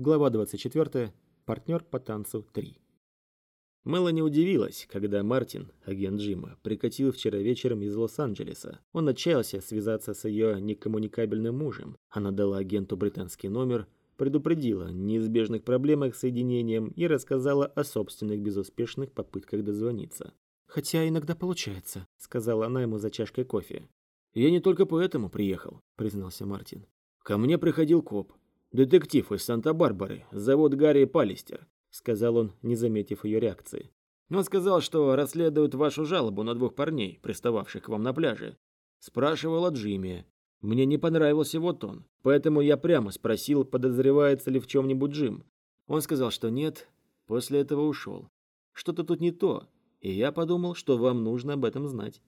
Глава 24. Партнер по танцу 3. Мелани удивилась, когда Мартин, агент Джима, прикатил вчера вечером из Лос-Анджелеса. Он отчаялся связаться с ее некоммуникабельным мужем. Она дала агенту британский номер, предупредила о неизбежных проблемах с соединением и рассказала о собственных безуспешных попытках дозвониться. «Хотя иногда получается», — сказала она ему за чашкой кофе. «Я не только поэтому приехал», — признался Мартин. «Ко мне приходил коп. «Детектив из Санта-Барбары. Зовут Гарри Палистер», — сказал он, не заметив ее реакции. «Он сказал, что расследует вашу жалобу на двух парней, пристававших к вам на пляже. Спрашивал о Джиме. Мне не понравился вот он, поэтому я прямо спросил, подозревается ли в чем-нибудь Джим. Он сказал, что нет, после этого ушел. Что-то тут не то, и я подумал, что вам нужно об этом знать.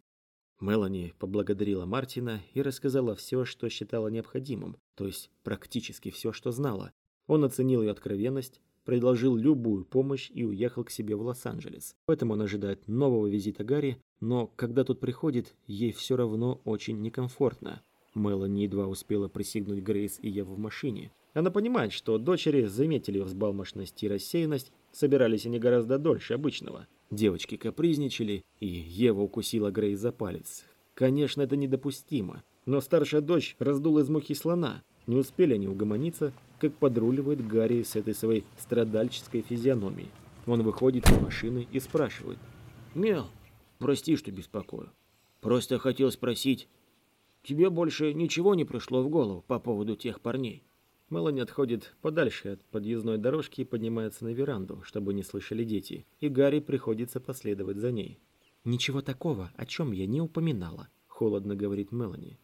Мелани поблагодарила Мартина и рассказала все, что считала необходимым, то есть практически все, что знала. Он оценил ее откровенность, предложил любую помощь и уехал к себе в Лос-Анджелес. Поэтому он ожидает нового визита Гарри, но когда тот приходит, ей все равно очень некомфортно. Мелани едва успела присягнуть Грейс и Еву в машине. Она понимает, что дочери заметили взбалмошность и рассеянность, собирались они гораздо дольше обычного. Девочки капризничали, и Ева укусила Грейс за палец. Конечно, это недопустимо, но старшая дочь раздула из мухи слона. Не успели они угомониться, как подруливает Гарри с этой своей страдальческой физиономией. Он выходит из машины и спрашивает. «Мел, прости, что беспокою. Просто хотел спросить, тебе больше ничего не пришло в голову по поводу тех парней?» Мелани отходит подальше от подъездной дорожки и поднимается на веранду, чтобы не слышали дети, и Гарри приходится последовать за ней. «Ничего такого, о чем я не упоминала», — холодно говорит Мелани.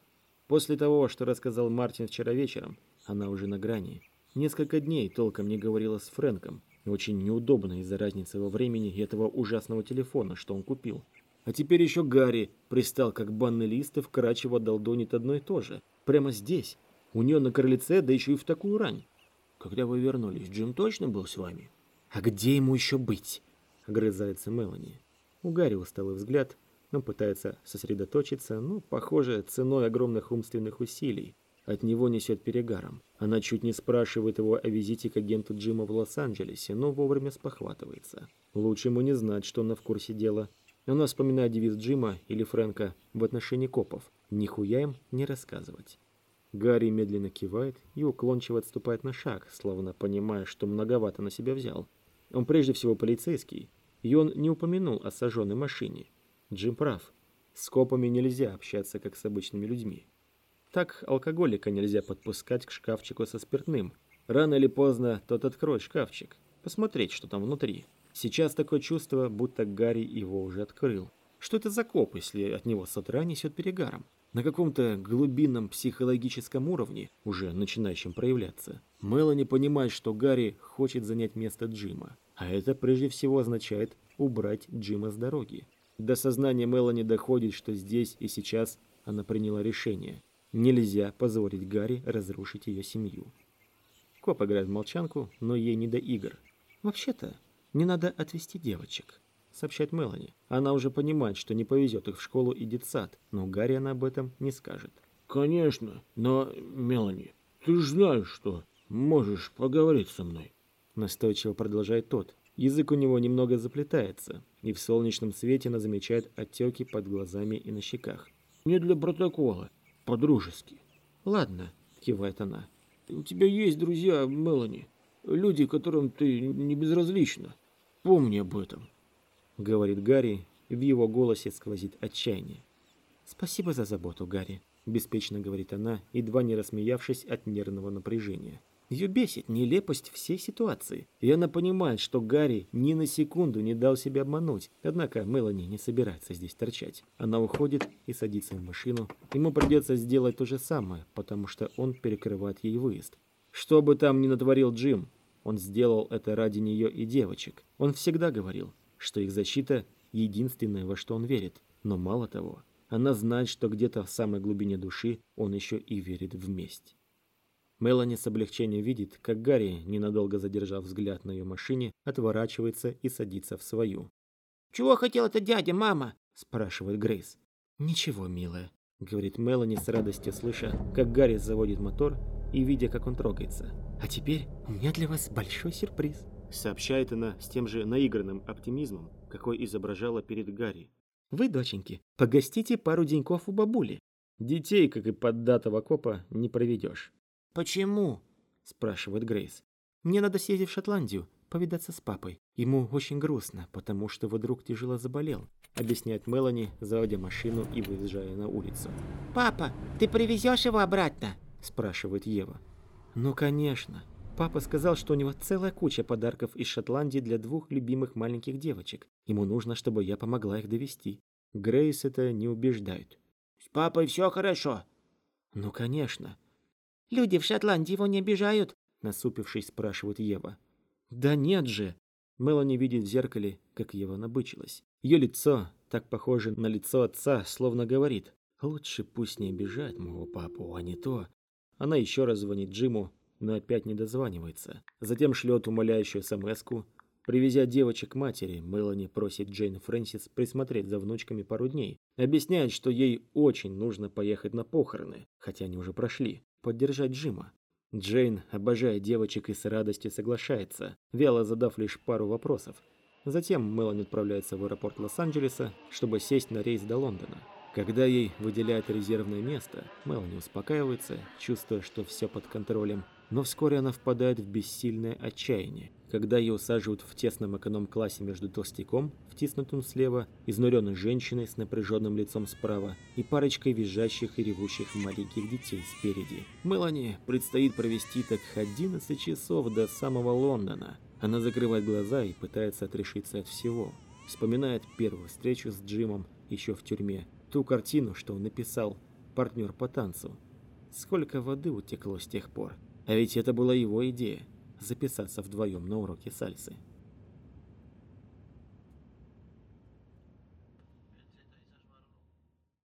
После того, что рассказал Мартин вчера вечером, она уже на грани. Несколько дней толком не говорила с Фрэнком. Очень неудобно из-за разницы во времени и этого ужасного телефона, что он купил. А теперь еще Гарри пристал, как банный лист, и вкрадчиво долдонит одно и то же. Прямо здесь, у нее на крыльце, да еще и в такую рань. Когда вы вернулись, Джим точно был с вами? А где ему еще быть? Огрызается Мелани. У Гарри усталый взгляд. Он пытается сосредоточиться, но, похоже, ценой огромных умственных усилий. От него несет перегаром. Она чуть не спрашивает его о визите к агенту Джима в Лос-Анджелесе, но вовремя спохватывается. Лучше ему не знать, что она в курсе дела. Она вспоминает девиз Джима или Фрэнка в отношении копов. Нихуя им не рассказывать. Гарри медленно кивает и уклончиво отступает на шаг, словно понимая, что многовато на себя взял. Он прежде всего полицейский, и он не упомянул о сожженной машине. Джим прав. С копами нельзя общаться, как с обычными людьми. Так алкоголика нельзя подпускать к шкафчику со спиртным. Рано или поздно тот откроет шкафчик, посмотреть, что там внутри. Сейчас такое чувство, будто Гарри его уже открыл. Что это за коп, если от него с утра несет перегаром? На каком-то глубинном психологическом уровне, уже начинающем проявляться. Мелани понимает, что Гарри хочет занять место Джима, а это прежде всего означает убрать Джима с дороги. До сознания Мелани доходит, что здесь и сейчас она приняла решение. Нельзя позволить Гарри разрушить ее семью. Коп играет в молчанку, но ей не до игр. Вообще-то, не надо отвести девочек сообщает Мелани. Она уже понимает, что не повезет их в школу и детсад, но Гарри она об этом не скажет. «Конечно, но, Мелани, ты же знаешь, что можешь поговорить со мной», настойчиво продолжает тот. Язык у него немного заплетается, и в солнечном свете она замечает отеки под глазами и на щеках. «Не для протокола, по-дружески». «Ладно», — кивает она. «У тебя есть друзья, Мелани, люди, которым ты не безразлична. Помни об этом». — говорит Гарри, в его голосе сквозит отчаяние. «Спасибо за заботу, Гарри», — беспечно говорит она, едва не рассмеявшись от нервного напряжения. Ее бесит нелепость всей ситуации, и она понимает, что Гарри ни на секунду не дал себя обмануть. Однако Мелани не собирается здесь торчать. Она уходит и садится в машину. Ему придется сделать то же самое, потому что он перекрывает ей выезд. Что бы там ни натворил Джим, он сделал это ради нее и девочек. Он всегда говорил, что их защита – единственное, во что он верит. Но мало того, она знает, что где-то в самой глубине души он еще и верит в месть. Мелани с облегчением видит, как Гарри, ненадолго задержав взгляд на ее машине, отворачивается и садится в свою. «Чего хотел этот дядя, мама?» – спрашивает Грейс. «Ничего, милая», – говорит Мелани с радостью, слыша, как Гарри заводит мотор и видя, как он трогается. «А теперь у меня для вас большой сюрприз», — сообщает она с тем же наигранным оптимизмом, какой изображала перед Гарри. «Вы, доченьки, погостите пару деньков у бабули. Детей, как и поддатого копа, не проведешь». «Почему?» — спрашивает Грейс. «Мне надо съездить в Шотландию, повидаться с папой. Ему очень грустно, потому что его друг тяжело заболел», — объясняет Мелани, заводя машину и выезжая на улицу. «Папа, ты привезешь его обратно?» — спрашивает Ева. «Ну, конечно. Папа сказал, что у него целая куча подарков из Шотландии для двух любимых маленьких девочек. Ему нужно, чтобы я помогла их довести. Грейс это не убеждает. «С папой все хорошо?» «Ну, конечно». «Люди в Шотландии его не обижают?» Насупившись, спрашивает Ева. «Да нет же!» Мелани видит в зеркале, как Ева набычилась. Ее лицо, так похоже на лицо отца, словно говорит. «Лучше пусть не обижает моего папу, а не то». Она еще раз звонит Джиму, но опять не дозванивается. Затем шлет умоляющую смс -ку. Привезя девочек к матери, Мелани просит Джейн Фрэнсис присмотреть за внучками пару дней. Объясняет, что ей очень нужно поехать на похороны, хотя они уже прошли, поддержать Джима. Джейн, обожая девочек и с радостью соглашается, вяло задав лишь пару вопросов. Затем Мелани отправляется в аэропорт Лос-Анджелеса, чтобы сесть на рейс до Лондона. Когда ей выделяют резервное место, Мелани успокаивается, чувствуя, что все под контролем, но вскоре она впадает в бессильное отчаяние, когда ее усаживают в тесном эконом-классе между толстяком, втиснутым слева, изнуренной женщиной с напряженным лицом справа и парочкой визжащих и ревущих маленьких детей спереди. Мелани предстоит провести так 11 часов до самого Лондона. Она закрывает глаза и пытается отрешиться от всего. Вспоминает первую встречу с Джимом еще в тюрьме, ту картину, что он написал, партнер по танцу. Сколько воды утекло с тех пор. А ведь это была его идея – записаться вдвоем на уроки сальсы.